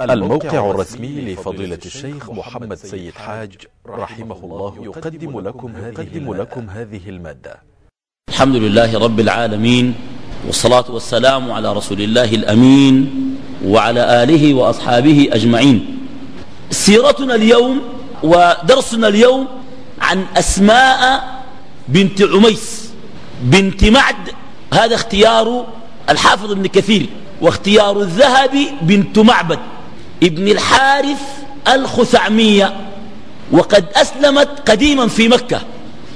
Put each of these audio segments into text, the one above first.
الموقع الرسمي لفضيلة الشيخ محمد سيد حاج رحمه الله يقدم لكم هذه, لكم هذه المادة. الحمد لله رب العالمين والصلاة والسلام على رسول الله الأمين وعلى آله وأصحابه أجمعين. سيرتنا اليوم ودرسنا اليوم عن أسماء بنت عميس بنت معد. هذا اختيار الحافظ ابن كثير واختيار الذهب بنت معبد. ابن الحارث الخثعمية وقد أسلمت قديما في مكة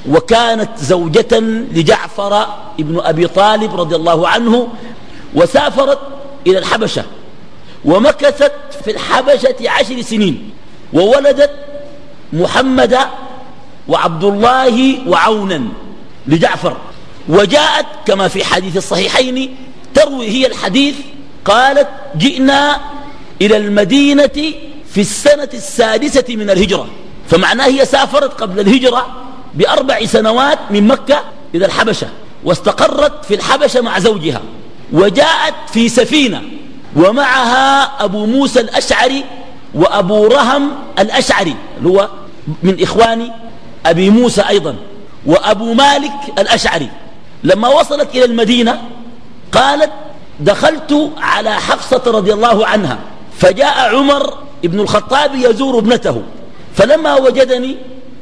وكانت زوجة لجعفر ابن أبي طالب رضي الله عنه وسافرت إلى الحبشة ومكثت في الحبشة عشر سنين وولدت محمد وعبد الله وعونا لجعفر. وجاءت كما في حديث الصحيحين تروي هي الحديث قالت جئنا إلى المدينة في السنة السادسة من الهجرة. فمعناه هي سافرت قبل الهجرة بأربع سنوات من مكة إلى الحبشة واستقرت في الحبشة مع زوجها وجاءت في سفينة ومعها أبو موسى الأشعري وأبو رهم الأشعري اللي هو من إخوان أبي موسى أيضا وأبو مالك الأشعري. لما وصلت إلى المدينة قالت دخلت على حفصة رضي الله عنها فجاء عمر ابن الخطاب يزور ابنته فلما وجدني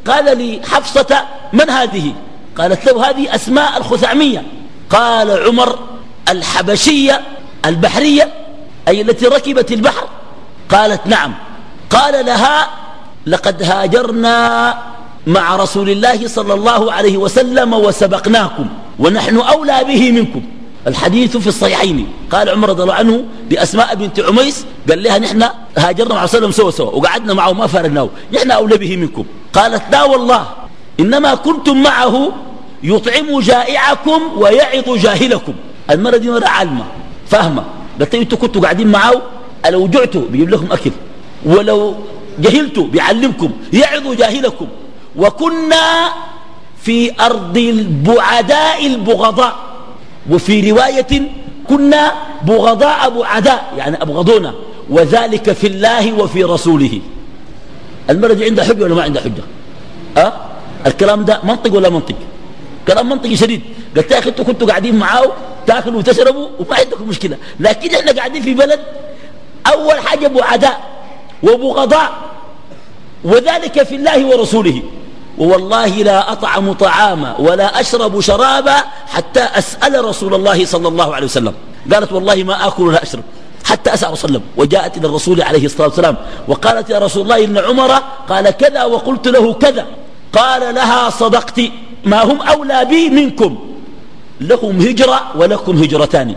قال لي حفصة من هذه؟ قالت له هذه أسماء الخثعمية. قال عمر الحبشية البحرية أي التي ركبت البحر؟ قالت نعم. قال لها لقد هاجرنا مع رسول الله صلى الله عليه وسلم وسبقناكم ونحن أولى به منكم. الحديث في الصحيحين. قال عمر رضي الله عنه لأسماء بنت عميس قال لها نحن هاجرنا مع وسلم سوا سوا وقعدنا معه ما فارقناه نحن أولى به منكم. قالت لا والله إنما كنتم معه يطعم جائعكم ويعظ جاهلكم. المرة دي مرة عالمة فاهمة قلت أنتوا كنتوا قاعدين معه؟ لو جعتوا بيجيب لكم أكل. ولو جهلتوا بيعلمكم يعظ جاهلكم. وكنا في أرض البعداء البغضاء. وفي رواية كنا بغضاء بعداء يعني أبغضونا وذلك في الله وفي رسوله. المرة دي عندها حجة ولا ما عندها حجة؟ أه؟ الكلام ده منطق ولا منطق؟ كلام منطقي شديد. قلت يا أخي أنتوا كنتوا قاعدين معاه تاكلوا وتشربوا وما عندكم مشكلة. لكن إحنا قاعدين في بلد أول حاجة بعداء وبغضاء وذلك في الله ورسوله. ووالله لا أطعم طعاما ولا أشرب شرابا حتى أسأل رسول الله صلى الله عليه وسلم. قالت والله ما آكل ولا أشرب. حتى أسأل رسول الله وجاءت إلى الرسول عليه الصلاة والسلام وقالت يا رسول الله إن عمر قال كذا وقلت له كذا. قال لها صدقت. ما هم أولى بي منكم. لهم هجرة ولكم هجرتان.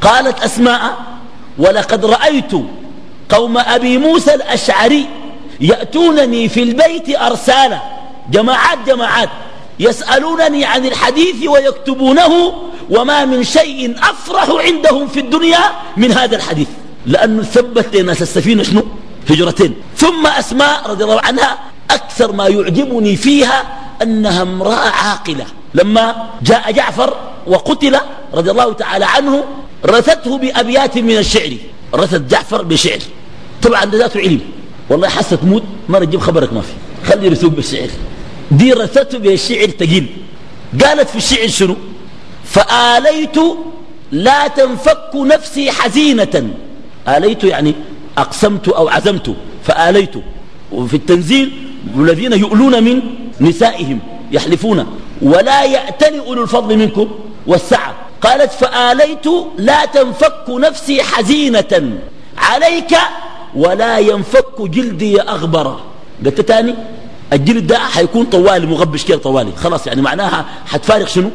قالت أسماء ولقد رأيت قوم أبي موسى الأشعري يأتونني في البيت أرسالا. جماعات جماعات يسألونني عن الحديث ويكتبونه وما من شيء أفرح عندهم في الدنيا من هذا الحديث لأنه ثبت لناس السفينة شنو؟ هجرتين. ثم أسماء رضي الله عنها أكثر ما يعجبني فيها أنها امرأة عاقلة. لما جاء جعفر وقتل رضي الله تعالى عنه رثته بأبيات من الشعر. رثت جعفر بشعر. طبعا ذاته علم. والله حست موت ما رجيب خبرك ما في. خلي رثوك بالشعر. دي رثته بالشعر تقيل. قالت في الشعر شنو؟ فآليت لا تنفك نفسي حزينة. آليت يعني أقسمت أو عزمت. فآليت. وفي التنزيل والذين يؤلون من نسائهم يحلفون. ولا يأتل أولو الفضل منكم والسعة. قالت فآليت لا تنفك نفسي حزينة. عليك ولا ينفك جلدي أغبرا قلت تاني الجلد ده حيكون طوالي مغبش كده طوالي. خلاص يعني معناها حتفارق شنو؟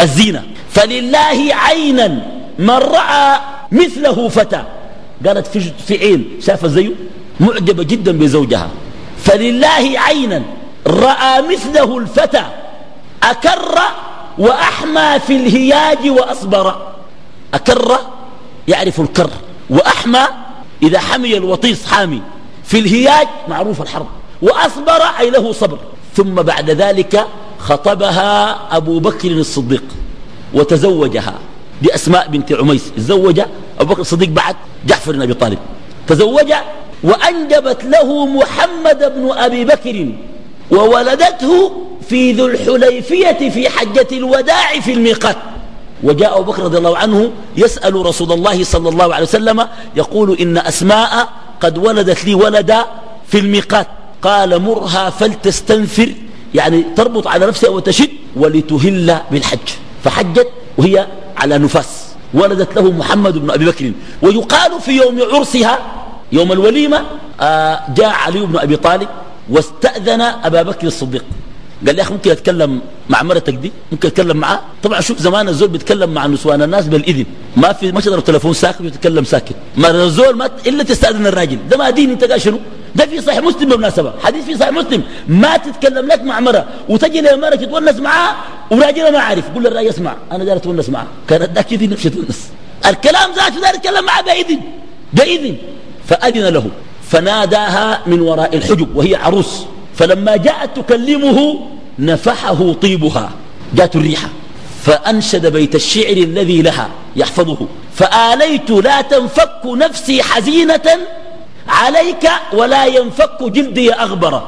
الزينة. فلله عينا من رأى مثله فتى. قالت في, في عين. شافت زيه؟ معجبة جدا بزوجها. فلله عينا رأى مثله الفتى. أكر وأحمى في الهياج وأصبر. أكر يعرف الكر. وأحمى إذا حمي الوطيس حامي. في الهياج معروف الحرب. وأصبر أي له صبر. ثم بعد ذلك خطبها أبو بكر الصديق وتزوجها بأسماء بنت عميس. تزوج أبو بكر الصديق بعد جعفر بن أبي طالب. تزوج وأنجبت له محمد بن أبي بكر وولدته في ذو الحليفية في حجة الوداع في الميقات. وجاء أبو بكر رضي الله عنه يسأل رسول الله صلى الله عليه وسلم يقول إن أسماء قد ولدت لي ولدا في الميقات. قال مرها فلتستنفر يعني تربط على نفسها وتشد ولتهل بالحج. فحجت وهي على نفاس. ولدت له محمد بن أبي بكر. ويقال في يوم عرسها يوم الوليمة آه، جاء علي بن أبي طالب واستأذن أبا بكر الصديق. قال لي أخي ممكن أتكلم مع مرتك دي؟ ممكن أتكلم معاه؟ طبعا شوف زمان الزول بيتكلم مع نسوان الناس بالإذن. ما في ما تضرب تلفون ساكت وتتكلم ساكت. ما الزول ما إلا تستأذن الراجل. ده ما دين أنت قال شنو؟ ده في صحيح مسلم بالمناسبة. حديث في صحيح مسلم. ما تتكلم لك مع مرة. وتجي لمرة تتونس معاه وراجل ما عارف. قول للراجل اسمع. أنا داير أتونس معاه. كانت ذاك كذي نفسي تونس الكلام ذاته داير يتكلم معاه بإذن. بإذن. فأذن له. فناداها من وراء الحجب وهي عروس. فلما جاءت تكلمه نفحه طيبها. جاءت الريحة. فأنشد بيت الشعر الذي لها يحفظه. فآليت لا تنفك نفسي حزينة عليك ولا ينفك جلدي أغبر.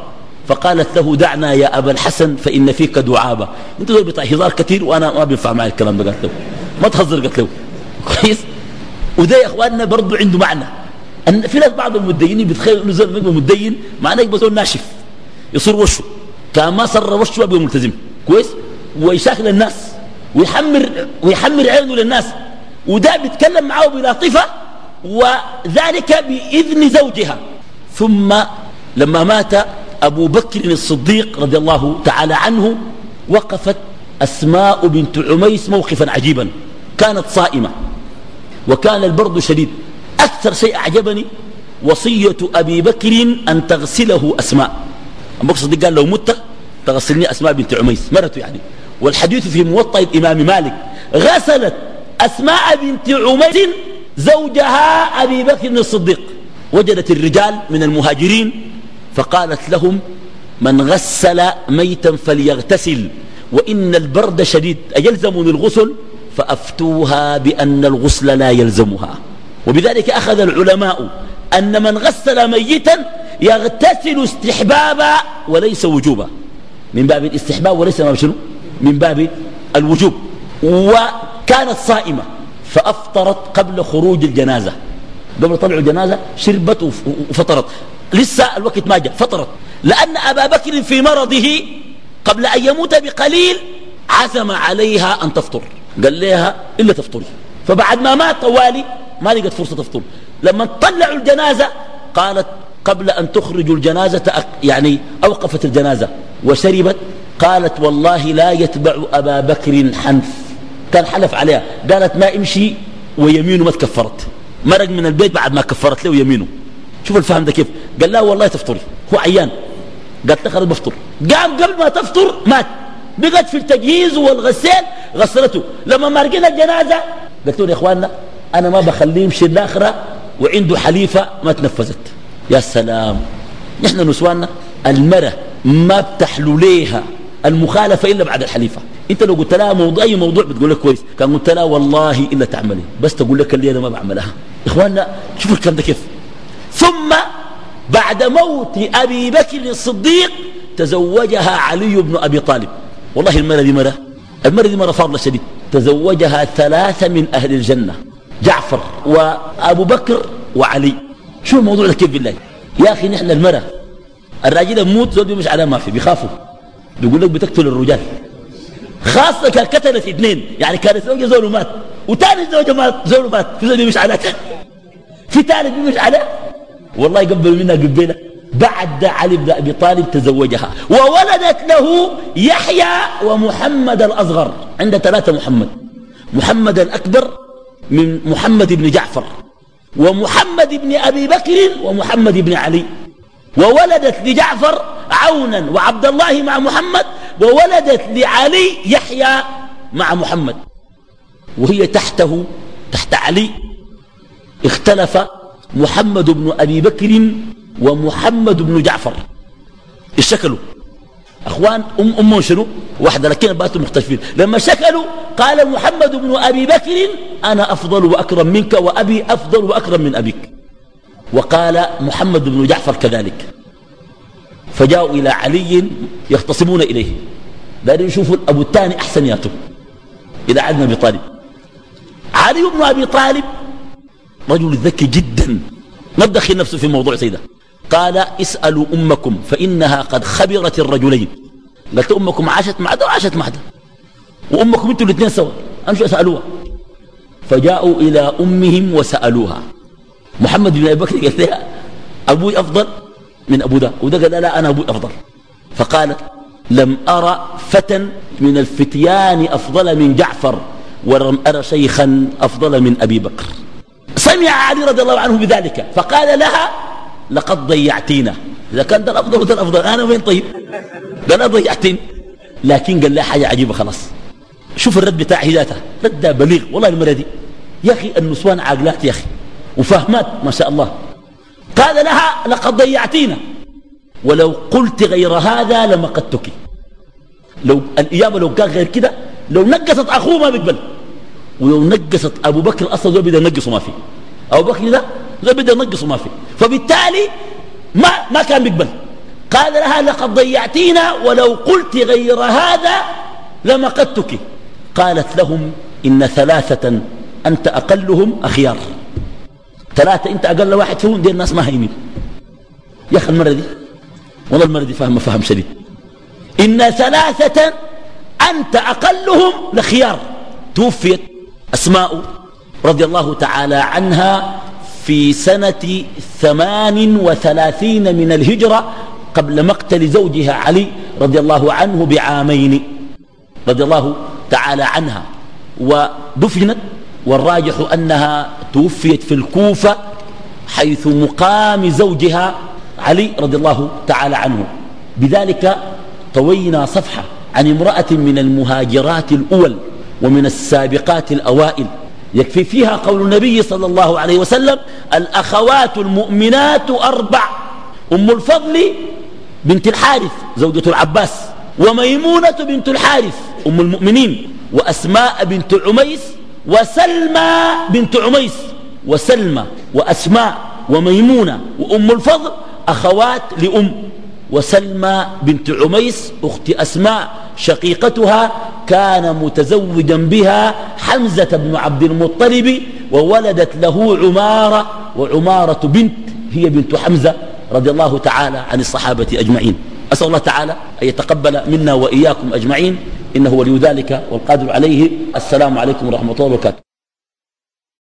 فقالت له دعنا يا أبا الحسن فإن فيك دعابة. أنت دول بتاع هزار كثير وأنا ما بينفع معي الكلام ده قالت له. ما تهزر قالت له. كويس؟ وده يا إخواننا برضه عنده معنى. أن في ناس بعض المدينين بيتخيلوا إنه زول يبقى مدين معناه يبقى زول ناشف. يصير وشه. كان ما صر وشه يبقى ملتزم. كويس؟ ويشاكل الناس. ويحمر ويحمر عينه للناس. وده بيتكلم معاه بلطفه وذلك بإذن زوجها. ثم لما مات أبو بكر الصديق رضي الله تعالى عنه وقفت أسماء بنت عميس موقفا عجيبا. كانت صائمة وكان البرد شديد. أكثر شيء أعجبني وصية أبي بكر أن تغسله أسماء. أبو بكر الصديق قال لو مت تغسلني أسماء بنت عميس. مرته يعني. والحديث في موطأ الإمام مالك غسلت أسماء بنت عميس زوجها أبي بكر الصديق. وجدت الرجال من المهاجرين فقالت لهم من غسل ميتا فليغتسل وإن البرد شديد أيلزمني الغسل؟ فأفتوها بأن الغسل لا يلزمها. وبذلك أخذ العلماء أن من غسل ميتا يغتسل استحبابا وليس وجوبا. من باب الاستحباب وليس ما شنو؟ من باب الوجوب. وكانت صائمة. فأفطرت قبل خروج الجنازة. قبل طلع الجنازة شربت وفطرت. لسه الوقت ما جاء فطرت. لأن أبا بكر في مرضه قبل أن يموت بقليل عزم عليها أن تفطر. قال لها إلا تفطري. فبعد ما مات طوالي ما لقت فرصة تفطر. لما طلعوا الجنازة قالت قبل أن تخرجوا الجنازة يعني أوقفت الجنازة وشربت قالت والله لا يتبع أبا بكر حنف كان حلف عليها. قالت ما امشي ويمينه ما تكفرت. مرق من البيت بعد ما كفرت له يمينه. شوف الفهم ده كيف. قال لا والله تفطري هو عيان. قالت خلاص بفطر. قام قبل ما تفطر مات. بقت في التجهيز والغسيل غسلته. لما مرقنا الجنازة قلت له يا إخواننا أنا ما بخليه يمشي الاخره وعنده حليفة ما تنفذت. يا سلام. نحن نسواننا المرة ما بتحلو ليها المخالفة إلا بعد الحليفة. انت لو قلت لها موضوع أي موضوع بتقول لك كويس. كان قلت لها والله إلا تعملي. بس تقول لك اللي أنا ما بعملها. إخواننا شوفوا الكلام ده كيف. ثم بعد موت أبي بكر الصديق تزوجها علي بن أبي طالب. والله المرة دي مرة المرة دي مرة فاضلة شديد. تزوجها ثلاثة من أهل الجنة. جعفر وأبو بكر وعلي. شو الموضوع ده كيف بالله؟ يا أخي نحن المرة الراجل يموت زول مش على ما في بيخافوا. بيقول لك بتقتل الرجال. خاصة كان قتلت اثنين. يعني كانت زوجة زول مات وثاني زوجة مات زول مات. في زول مش على في ثالث مش على والله قبل منها قبيلة بعد علي بن أبي طالب تزوجها. وولدت له يحيى ومحمد الأصغر. عند ثلاثة محمد. محمد الأكبر من محمد بن جعفر ومحمد بن أبي بكر ومحمد بن علي. وولدت لجعفر عونا وعبد الله مع محمد وولدت لعلي يحيى مع محمد وهي تحته تحت علي اختلف محمد بن أبي بكر ومحمد بن جعفر. الشكلوا أخوان أم أمهم شنو واحدة لكن باتوا مختلفين. لما شكلوا قال محمد بن أبي بكر أنا أفضل وأكرم منك وأبي أفضل وأكرم من أبيك. وقال محمد بن جعفر كذلك. فجاءوا إلى علي يختصمون إليه. دارين يشوفوا أبو الثاني أحسن ياتوا إلى علي بن أبي طالب. علي بن أبي طالب رجل ذكي جدا. ما بدخل نفسه في موضوع سيدة. قال اسألوا أمكم فإنها قد خبرت الرجلين. قالت أمكم عاشت مع ده وعاشت مع ده وأمكم أنتوا الاثنين سوا. أمشوا أسألوها. فجاءوا إلى أمهم وسألوها. محمد بن أبي بكر قال لها أبوي أفضل؟ من أبو ده وده قال لا أنا أبوي أفضل. فقالت لم أرى فتى من الفتيان أفضل من جعفر ولم أرى شيخا أفضل من أبي بكر. سمع علي رضي الله عنه بذلك فقال لها لقد ضيعتينا. إذا كان ده الأفضل وده الأفضل. أنا وين طيب؟ ده أنا ضيعتين لكن قال لها حاجة عجيبة خلاص. شوف الرد بتاعه ذاته رد بليغ والله المرة دي. يا أخي النسوان عاقلات يا أخي. وفهمات ما شاء الله. قال لها لقد ضيعتينا. ولو قلت غير هذا لمقتك لو الإجابة لو كان غير كده لو نقصت أخوه ما بيقبل. ولو نقصت أبو بكر أصلا زول بده ينقصه ما فيه أبو بكر ده زول بده ينقصه ما فيه فبالتالي ما ما كان بيقبل. قال لها لقد ضيعتينا ولو قلت غير هذا لمقتك قالت لهم إن ثلاثة أنت أقلهم أخيار. ثلاثة أنت أقل واحد فيهم دي الناس ما هينين يا أخي المرة دي والله المرة دي فهم فهم شديد. إن ثلاثة أنت أقلهم لخيار. توفيت أسماء رضي الله تعالى عنها في سنة ثمان وثلاثين من الهجرة قبل مقتل زوجها علي رضي الله عنه بعامين رضي الله تعالى عنها. ودفنت والراجح أنها توفيت في الكوفة حيث مقام زوجها علي رضي الله تعالى عنه. بذلك طوينا صفحة عن امرأة من المهاجرات الأول ومن السابقات الأوائل. يكفي فيها قول النبي صلى الله عليه وسلم الأخوات المؤمنات أربع أم الفضل بنت الحارث زوجة العباس وميمونة بنت الحارث أم المؤمنين وأسماء بنت عميس وسلمى بنت عميس وسلمى وأسماء وميمونة وأم الفضل أخوات لأم وسلمى بنت عميس أخت أسماء شقيقتها كان متزوجا بها حمزة بن عبد المطلب وولدت له عمارة وعمارة بنت هي بنت حمزة رضي الله تعالى عن الصحابة أجمعين. أسأل الله تعالى أن يتقبل منا وإياكم أجمعين. إنه ولي ذلك والقادر عليه. السلام عليكم ورحمة الله وبركاته.